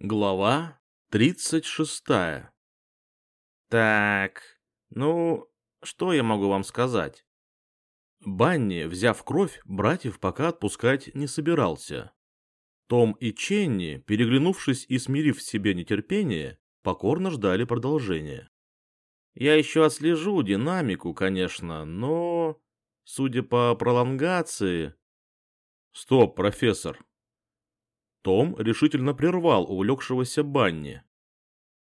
Глава тридцать шестая. Так, ну, что я могу вам сказать? Банни, взяв кровь, братьев пока отпускать не собирался. Том и Ченни, переглянувшись и смирив в себе нетерпение, покорно ждали продолжения. Я еще отслежу динамику, конечно, но, судя по пролонгации... Стоп, профессор, том решительно прервал увлекшегося Банни.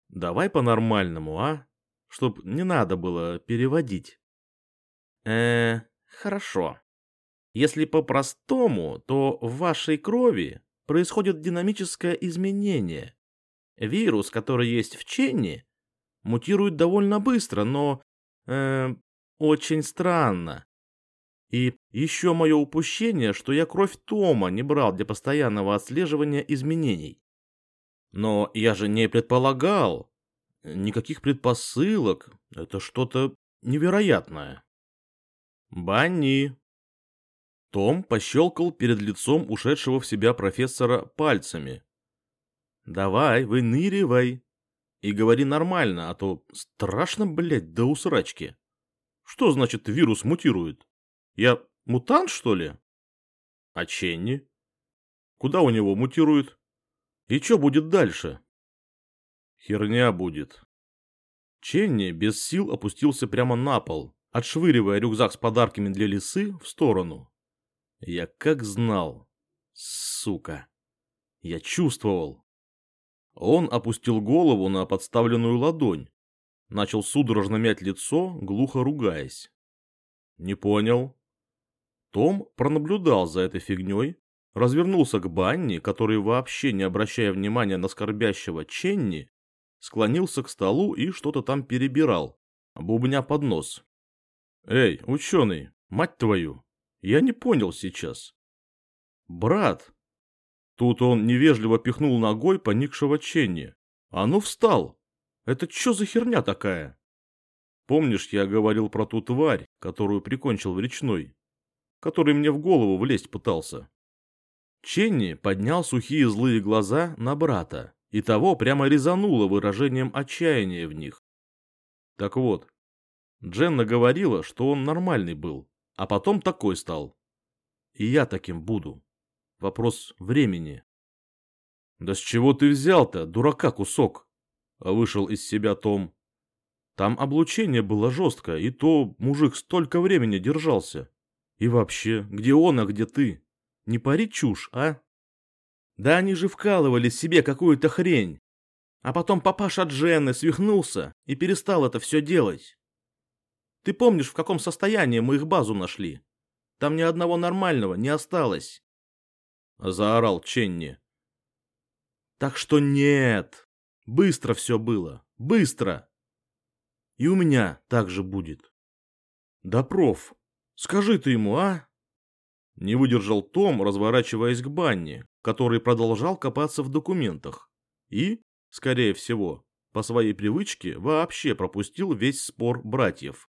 «Давай по-нормальному, а? Чтоб не надо было переводить». э хорошо. Если по-простому, то в вашей крови происходит динамическое изменение. Вирус, который есть в Ченни, мутирует довольно быстро, но... э очень странно. И еще мое упущение, что я кровь Тома не брал для постоянного отслеживания изменений. Но я же не предполагал. Никаких предпосылок. Это что-то невероятное. Банни. Том пощелкал перед лицом ушедшего в себя профессора пальцами. Давай, выныривай. И говори нормально, а то страшно, блядь, до усрачки. Что значит вирус мутирует? Я мутант, что ли? А Ченни? Куда у него мутирует? И что будет дальше? Херня будет. Ченни без сил опустился прямо на пол, отшвыривая рюкзак с подарками для лисы в сторону. Я как знал. Сука. Я чувствовал. Он опустил голову на подставленную ладонь, начал судорожно мять лицо, глухо ругаясь. Не понял. Том пронаблюдал за этой фигней, развернулся к Банни, который, вообще не обращая внимания на скорбящего Ченни, склонился к столу и что-то там перебирал, бубня под нос. «Эй, ученый, мать твою, я не понял сейчас». «Брат!» Тут он невежливо пихнул ногой поникшего Ченни. «А ну встал! Это что за херня такая?» «Помнишь, я говорил про ту тварь, которую прикончил в речной?» Который мне в голову влезть пытался. Ченни поднял сухие злые глаза на брата, и того прямо резануло выражением отчаяния в них. Так вот, Дженна говорила, что он нормальный был, а потом такой стал. И я таким буду. Вопрос времени. «Да с чего ты взял-то, дурака кусок?» Вышел из себя Том. Там облучение было жестко, и то мужик столько времени держался. И вообще, где он, а где ты? Не пари чушь, а? Да они же вкалывали себе какую-то хрень. А потом папаша Дженны свихнулся и перестал это все делать. Ты помнишь, в каком состоянии мы их базу нашли? Там ни одного нормального не осталось. Заорал Ченни. Так что нет. Быстро все было. Быстро. И у меня так же будет. Да, проф, Скажи ты ему, а?» Не выдержал Том, разворачиваясь к Банни, который продолжал копаться в документах. И, скорее всего, по своей привычке вообще пропустил весь спор братьев.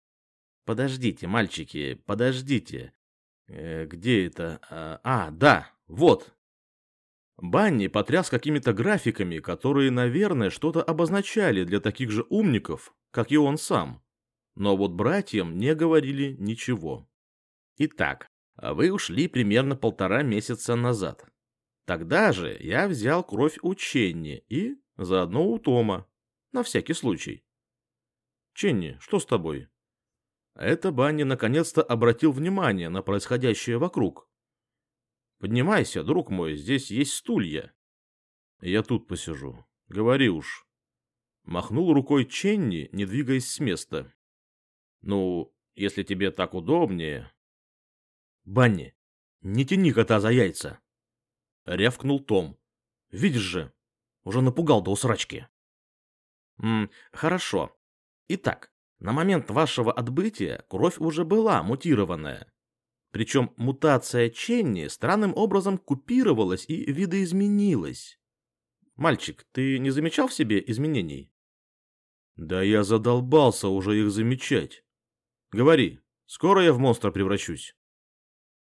«Подождите, мальчики, подождите. Э, где это? А, а, да, вот». Банни потряс какими-то графиками, которые, наверное, что-то обозначали для таких же умников, как и он сам. Но вот братьям не говорили ничего. Итак, вы ушли примерно полтора месяца назад. Тогда же я взял кровь у Ченни и заодно у Тома. На всякий случай. Ченни, что с тобой? Это Банни наконец-то обратил внимание на происходящее вокруг. Поднимайся, друг мой, здесь есть стулья. Я тут посижу. Говори уж. Махнул рукой Ченни, не двигаясь с места. Ну, если тебе так удобнее, Банни, не тяни кота за яйца. Рявкнул Том. Видишь же, уже напугал до усрачки. М, хорошо. Итак, на момент вашего отбытия кровь уже была мутированная. Причем мутация Ченни странным образом купировалась и видоизменилась. Мальчик, ты не замечал в себе изменений? Да я задолбался уже их замечать. Говори, скоро я в монстра превращусь?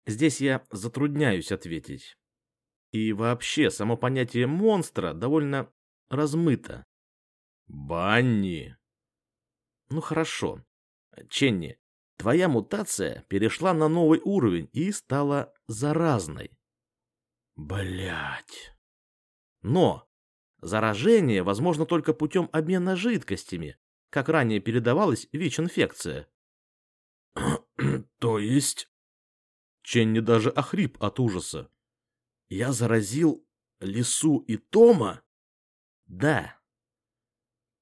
Здесь я затрудняюсь ответить. И вообще, само понятие монстра довольно размыто. Банни. Ну хорошо. Ченни, твоя мутация перешла на новый уровень и стала заразной. Блять. Но заражение возможно только путем обмена жидкостями, как ранее передавалась ВИЧ-инфекция. То есть? Ченни даже охрип от ужаса. Я заразил Лису и Тома? Да.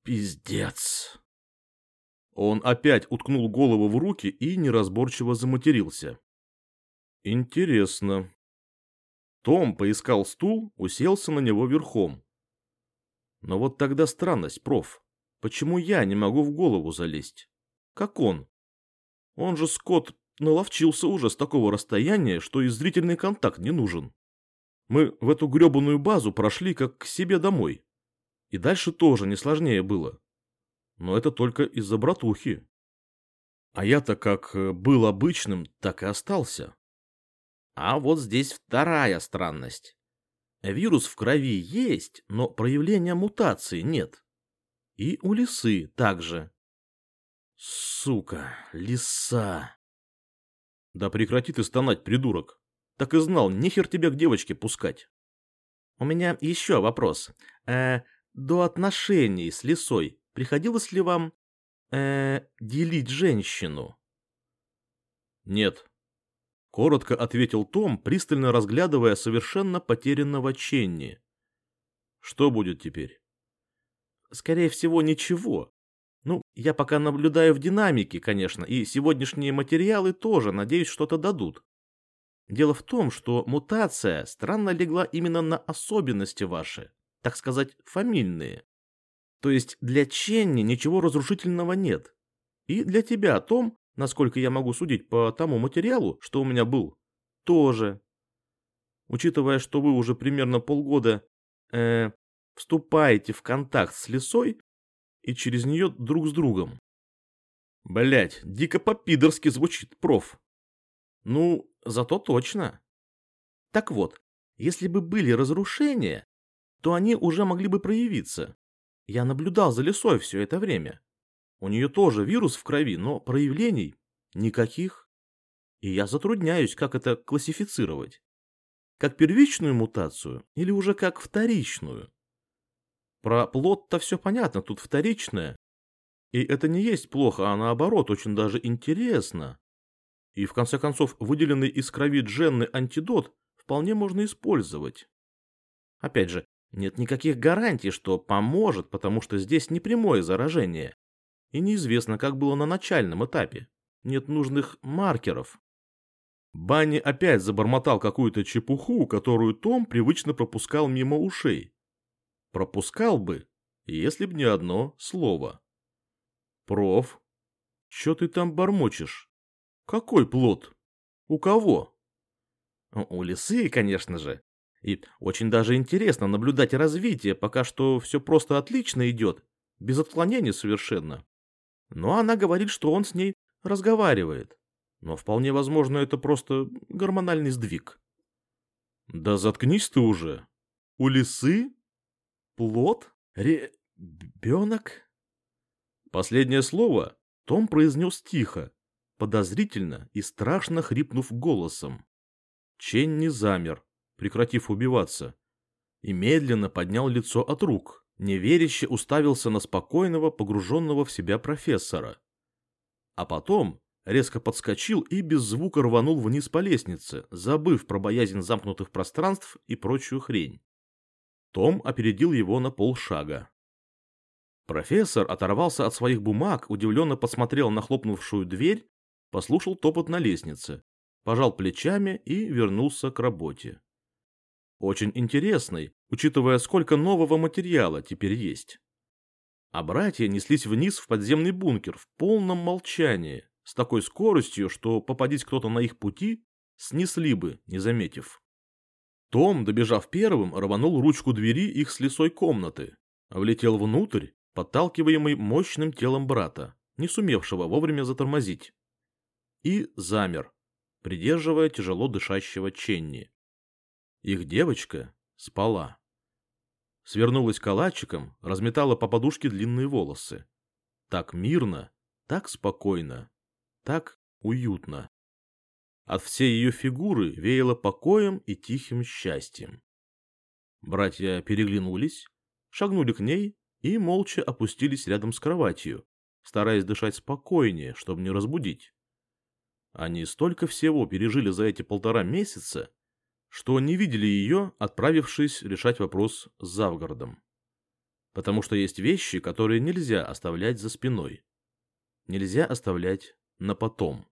Пиздец. Он опять уткнул голову в руки и неразборчиво заматерился. Интересно. Том поискал стул, уселся на него верхом. Но вот тогда странность, проф. Почему я не могу в голову залезть? Как он? Он же, Скотт, наловчился уже с такого расстояния, что и зрительный контакт не нужен. Мы в эту гребаную базу прошли как к себе домой. И дальше тоже не сложнее было. Но это только из-за братухи. А я-то как э, был обычным, так и остался. А вот здесь вторая странность. Вирус в крови есть, но проявления мутации нет. И у лисы также. Сука, лиса. Да прекрати ты стонать, придурок. Так и знал, нехер тебя к девочке пускать. У меня еще вопрос. Э, до отношений с лисой приходилось ли вам э, делить женщину? Нет. Коротко ответил Том, пристально разглядывая совершенно потерянного Ченни. Что будет теперь? Скорее всего, ничего. Ну, я пока наблюдаю в динамике, конечно, и сегодняшние материалы тоже, надеюсь, что-то дадут. Дело в том, что мутация странно легла именно на особенности ваши, так сказать, фамильные. То есть для Ченни ничего разрушительного нет. И для тебя, Том, насколько я могу судить по тому материалу, что у меня был, тоже. Учитывая, что вы уже примерно полгода э, вступаете в контакт с лесой и через нее друг с другом. Блять, дико по-пидорски звучит, проф. Ну, зато точно. Так вот, если бы были разрушения, то они уже могли бы проявиться. Я наблюдал за лесой все это время. У нее тоже вирус в крови, но проявлений никаких. И я затрудняюсь, как это классифицировать. Как первичную мутацию или уже как вторичную? Про плод-то все понятно, тут вторичное. И это не есть плохо, а наоборот, очень даже интересно. И в конце концов, выделенный из крови Дженны антидот вполне можно использовать. Опять же, нет никаких гарантий, что поможет, потому что здесь не прямое заражение. И неизвестно, как было на начальном этапе. Нет нужных маркеров. Банни опять забормотал какую-то чепуху, которую Том привычно пропускал мимо ушей. Пропускал бы, если б не одно слово. Проф, что ты там бормочешь? Какой плод? У кого? У лисы, конечно же. И очень даже интересно наблюдать развитие, пока что все просто отлично идет, без отклонений совершенно. Но она говорит, что он с ней разговаривает. Но вполне возможно, это просто гормональный сдвиг. Да заткнись ты уже. У лисы Плод? Ребенок? Последнее слово Том произнес тихо, подозрительно и страшно хрипнув голосом. Ченни замер, прекратив убиваться, и медленно поднял лицо от рук, неверяще уставился на спокойного, погруженного в себя профессора. А потом резко подскочил и без звука рванул вниз по лестнице, забыв про боязнь замкнутых пространств и прочую хрень. Том опередил его на полшага. Профессор оторвался от своих бумаг, удивленно посмотрел на хлопнувшую дверь, послушал топот на лестнице, пожал плечами и вернулся к работе. Очень интересный, учитывая, сколько нового материала теперь есть. А братья неслись вниз в подземный бункер в полном молчании, с такой скоростью, что попадись кто-то на их пути, снесли бы, не заметив. Том, добежав первым, рванул ручку двери их с лесой комнаты, влетел внутрь, подталкиваемый мощным телом брата, не сумевшего вовремя затормозить. И замер, придерживая тяжело дышащего Ченни. Их девочка спала. Свернулась калачиком, разметала по подушке длинные волосы. Так мирно, так спокойно, так уютно. От всей ее фигуры веяло покоем и тихим счастьем. Братья переглянулись, шагнули к ней и молча опустились рядом с кроватью, стараясь дышать спокойнее, чтобы не разбудить. Они столько всего пережили за эти полтора месяца, что не видели ее, отправившись решать вопрос с Завгородом. Потому что есть вещи, которые нельзя оставлять за спиной. Нельзя оставлять на потом.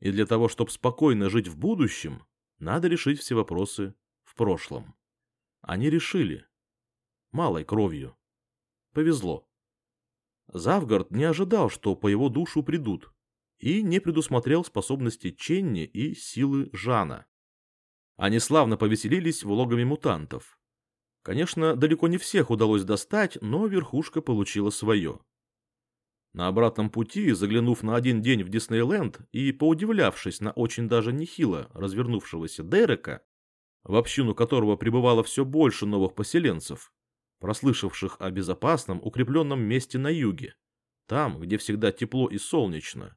И для того, чтобы спокойно жить в будущем, надо решить все вопросы в прошлом. Они решили. Малой кровью. Повезло. Завгард не ожидал, что по его душу придут, и не предусмотрел способности Ченни и силы Жана. Они славно повеселились в логове мутантов. Конечно, далеко не всех удалось достать, но верхушка получила свое. На обратном пути, заглянув на один день в Диснейленд и поудивлявшись на очень даже нехило развернувшегося Дерека, в общину которого пребывало все больше новых поселенцев, прослышавших о безопасном укрепленном месте на юге, там, где всегда тепло и солнечно,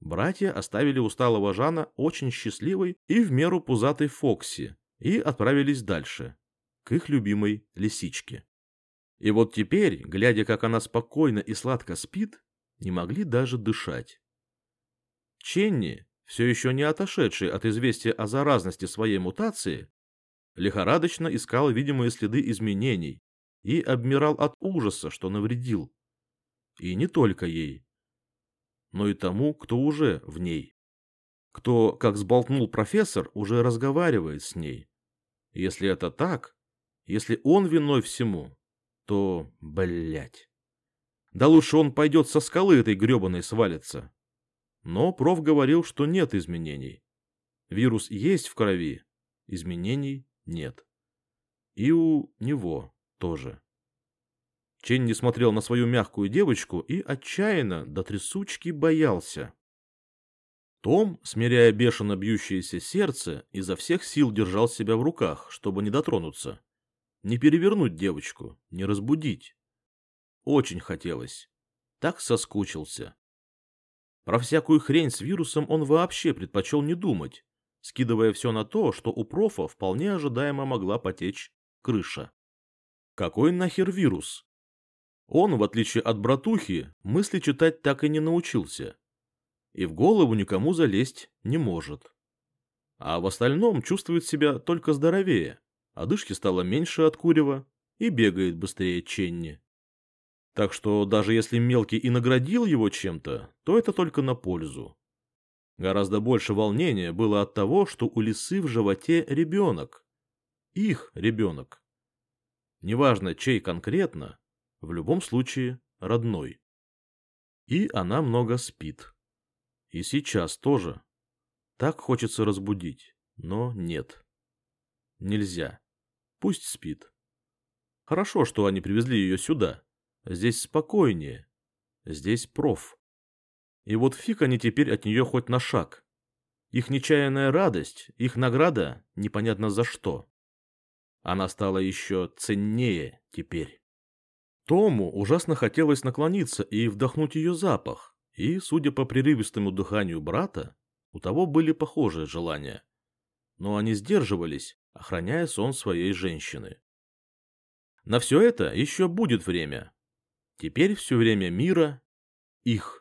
Братья оставили усталого Жана очень счастливой и в меру пузатой Фокси и отправились дальше, к их любимой лисичке. И вот теперь, глядя, как она спокойно и сладко спит, не могли даже дышать. Ченни, все еще не отошедший от известия о заразности своей мутации, лихорадочно искал видимые следы изменений и обмирал от ужаса, что навредил. И не только ей но и тому, кто уже в ней. Кто, как сболтнул профессор, уже разговаривает с ней. Если это так, если он виной всему, то, блядь. Да лучше он пойдет со скалы этой гребаной свалится. Но проф говорил, что нет изменений. Вирус есть в крови, изменений нет. И у него тоже. Ченни смотрел на свою мягкую девочку и отчаянно до трясучки боялся. Том, смиряя бешено бьющееся сердце, изо всех сил держал себя в руках, чтобы не дотронуться. Не перевернуть девочку, не разбудить. Очень хотелось. Так соскучился. Про всякую хрень с вирусом он вообще предпочел не думать, скидывая все на то, что у профа вполне ожидаемо могла потечь крыша. Какой нахер вирус? Он, в отличие от братухи, мысли читать так и не научился. И в голову никому залезть не может. А в остальном чувствует себя только здоровее, одышки стало меньше от курева и бегает быстрее Ченни. Так что даже если мелкий и наградил его чем-то, то это только на пользу. Гораздо больше волнения было от того, что у лисы в животе ребенок. Их ребенок. Неважно, чей конкретно, в любом случае родной. И она много спит. И сейчас тоже. Так хочется разбудить, но нет. Нельзя. Пусть спит. Хорошо, что они привезли ее сюда. Здесь спокойнее. Здесь проф. И вот фиг они теперь от нее хоть на шаг. Их нечаянная радость, их награда непонятно за что. Она стала еще ценнее теперь. Тому ужасно хотелось наклониться и вдохнуть ее запах, и, судя по прерывистому дыханию брата, у того были похожие желания. Но они сдерживались, охраняя сон своей женщины. На все это еще будет время. Теперь все время мира их.